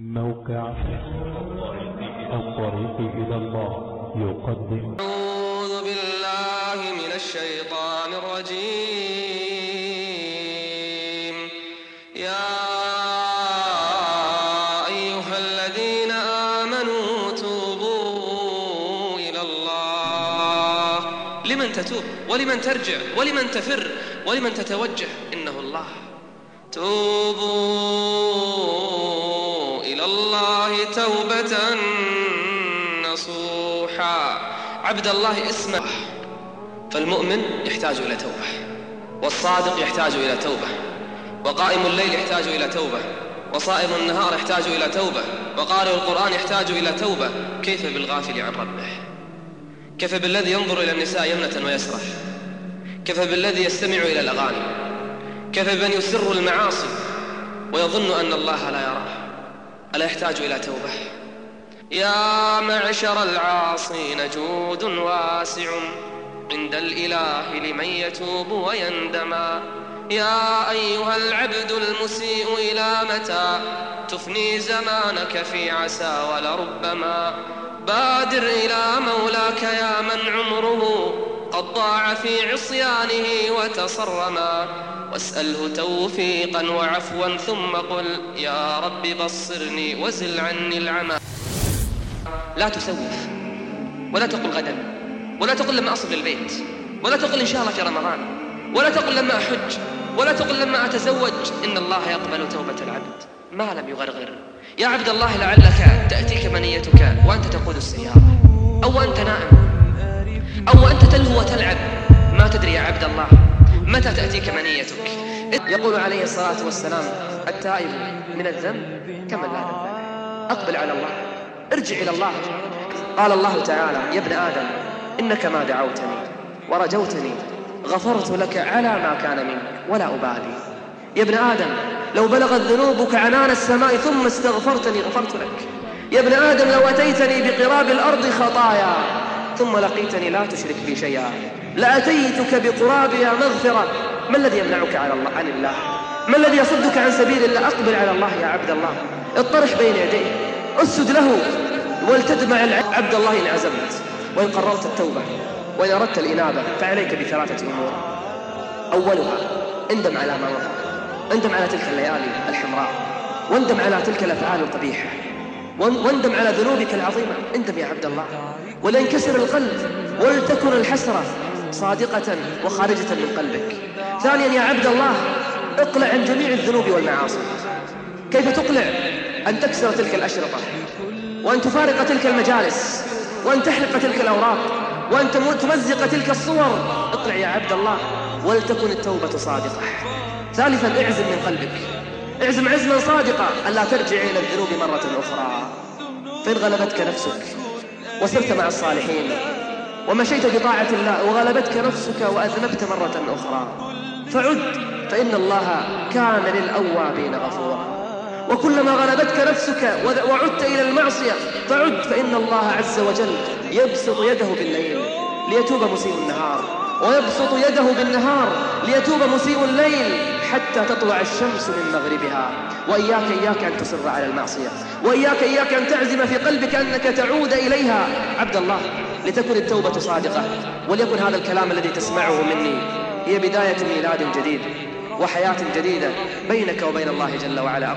موقع الطريق إلى الله. يقدم. أعوذ بالله من الشيطان الرجيم. يا أيها الذين آمنوا توبوا إلى الله. لمن تتوب ولمن ترجع ولمن تفر ولمن تتوجه. إنه الله. توبوا إلى الله توبة نصوحا. عبد الله اسمه. فالمؤمن يحتاج إلى توبة. والصادق يحتاج إلى توبة. وقائم الليل يحتاج إلى توبة. وصائم النهار يحتاج إلى توبة. وقارئ القرآن يحتاج إلى توبة. كيف بالغافل عن ربه؟ كيف بالذي ينظر إلى النساء يمنة ويسرح كيف بالذي يستمع إلى الأغاني؟ كيف بمن يسر المعاصي؟ ويظن أن الله لا يراه. ألا يحتاج إلى توبة؟ يا معشر العاصين جود واسع. عند الإله لمن يتوب ويندما يا أيها العبد المسيء إلى متى؟ تفني زمانك في عسى ولربما. بادر إلى مولاك يا من عمره. قد ضاع في عصيانه وتصرما. واسأله توفيقا وعفوا ثم قل يا رب بصرني وزل عني العمى. لا تسوف ولا تقل غدا ولا تقل لما أصل للبيت ولا تقل إن شاء الله في رمضان ولا تقل لما أحج ولا تقل لما أتزوج. إن الله يقبل توبة العبد ما لم يغرغر. يا عبد الله لعلك تأتيك منيتك وأنت تقود السيارة أو أنت نائم. أو أنت تلهو وتلعب. ما تدري يا عبد الله متى تأتيك منيتك؟ يقول عليه الصلاة والسلام التائب من الذنب كمن لا ذنب. أقبل على الله. ارجع إلى الله. قال الله تعالى يا ابن آدم إنك ما دعوتني ورجوتني غفرت لك على ما كان منك ولا أبالي. يا ابن آدم لو بلغت ذنوبك عنان السماء ثم استغفرتني غفرت لك. يا ابن آدم لو أتيتني بقراب الأرض خطايا ثم لقيتني لا تشرك بي شيئا. لأتيتك بقرابها مغفرة. ما الذي يمنعك على الله؟ عن الله. ما الذي يصدك عن سبيل الله؟ أقبل على الله يا عبد الله. اطرح بين يديه. اسجد له ولتدمع عبد الله إن عزمت. وإن قررت التوبة. وإن أردت الإنابة. فعليك بثلاثة أمور. أولها اندم على ما مضى. اندم على تلك الليالي الحمراء. واندم على تلك الأفعال القبيحة. وان- واندم على ذنوبك العظيمة. اندم يا عبد الله. ولينكسر القلب ولتكن الحسرة صادقة وخارجة من قلبك. ثانيا يا عبد الله اقلع عن جميع الذنوب والمعاصي. كيف تقلع أن تكسر تلك الأشرطة؟ وأن تفارق تلك المجالس؟ وأن تحرق تلك الأوراق؟ وأن تم- تمزق تلك الصور؟ اقلع يا عبد الله ولتكن التوبة صادقة. ثالثا اعزم من قلبك. اعزم عزما صادقا ألا ترجع إلى الذنوب مرة أخرى. فإن غلبتك نفسك وسرت مع الصالحين. ومشيت بطاعة الله وغلبتك نفسك وأذنبت مرة أخرى. فعد فإن الله كان للأوابين غفورا. وكلما غلبتك نفسك وعدت إلى المعصية فعد فإن الله عز وجل يبسط يده بالليل ليتوب مسيء النهار. ويبسط يده بالنهار ليتوب مسيء الليل حتى تطلع الشمس من مغربها. وإياك إياك أن تصر على المعصية. وإياك إياك أن تعزم في قلبك أنك تعود إليها. عبد الله لتكن التوبة صادقة. وليكن هذا الكلام الذي تسمعه مني هي بداية ميلاد جديد وحياة جديدة بينك وبين الله جل وعلا.